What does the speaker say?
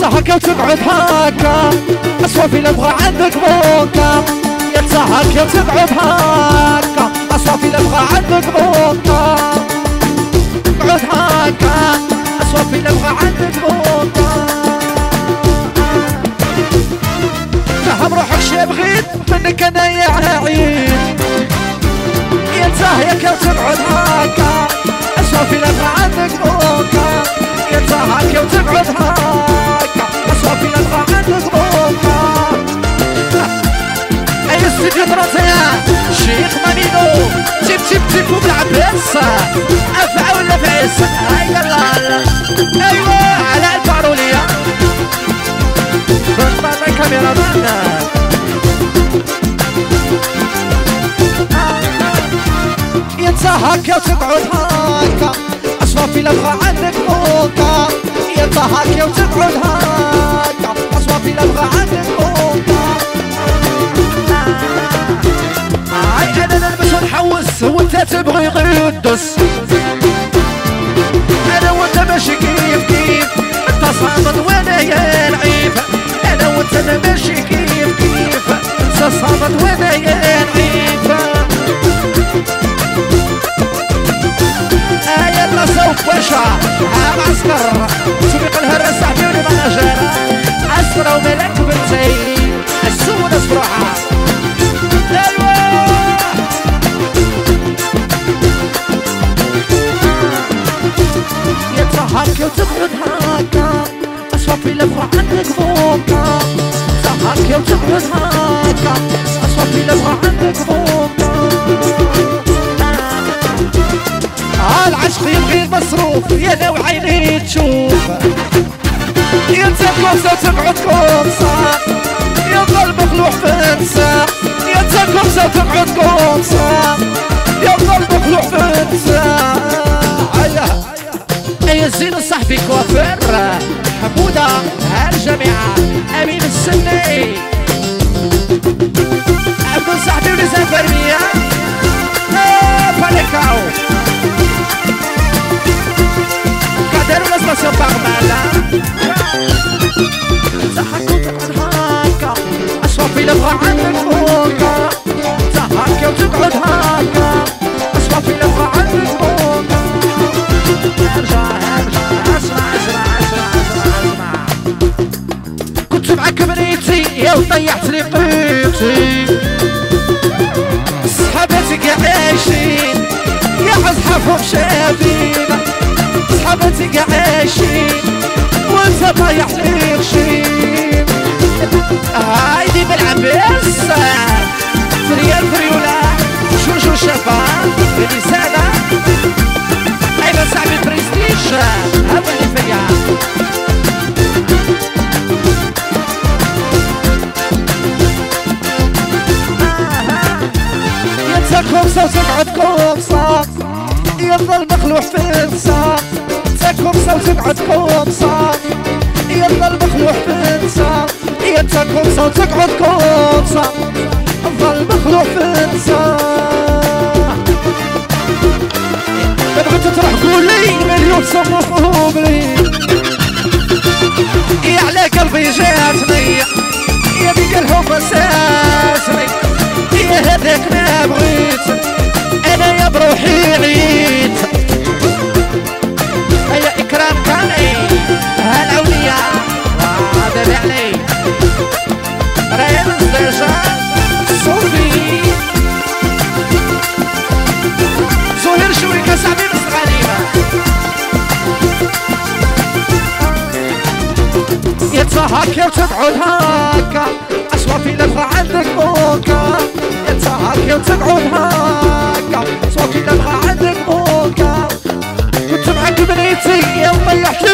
تهكا وتقعد هكا اصوافي لا أبغى عندك بوكا يا تهكا وتقعد هكا اصوافي لا أبغى عندك بوكا اقعد هكا اصوافي لا أبغى عندك بوكا اي استديو دراسية شيخ مانينو تيب تيب تيب بالعباس افعى ولا فعس هاي يلا ايوا على الفارولية بطلنا كاميرا مان يتهكى وتقعد هكا اصوافي لا أبغى عندك بوكا يتهكى وتقعد هكا تبغي غير لبغى عندك بوكا تهكى وتقعد هكا اصوافي لبغى عندك آه العشق يبغي المصروف يا لو عيني تشوف يا تكوسة تقعد كوسة يا ظل مخلوع في انسى يا تكوسة تقعد كوسة يا ظل مخلوع في انسى يا زين صاحبي كوافير حمودة هالجميعة أمين السني عبد صاحبي ولسان فرمية فالكاو قادر ولا باغمالا تحكوا تقعد هاكا أصوافي لبغى عندك صحاباتك يا عايشين يا اصحابهم شافين صحاباتك يا عايشين وانت ضايع لي غشيم هايدي بالعباس فريال فريولا يظل مخلوع في انسان تكم صوت تقعد كومصة يظل مخلوع في انسان يتكم صوت تقعد كومصة ظل مخلوع في انسان بغيت تروح قولي مليون صموم يتهكى وتقعد هكا اصوافي لبغى عندك بوكا يتهكى وتقعد هكا اصوافي لبغى عندك بوكا كنت معك بنيتي ضيعت لي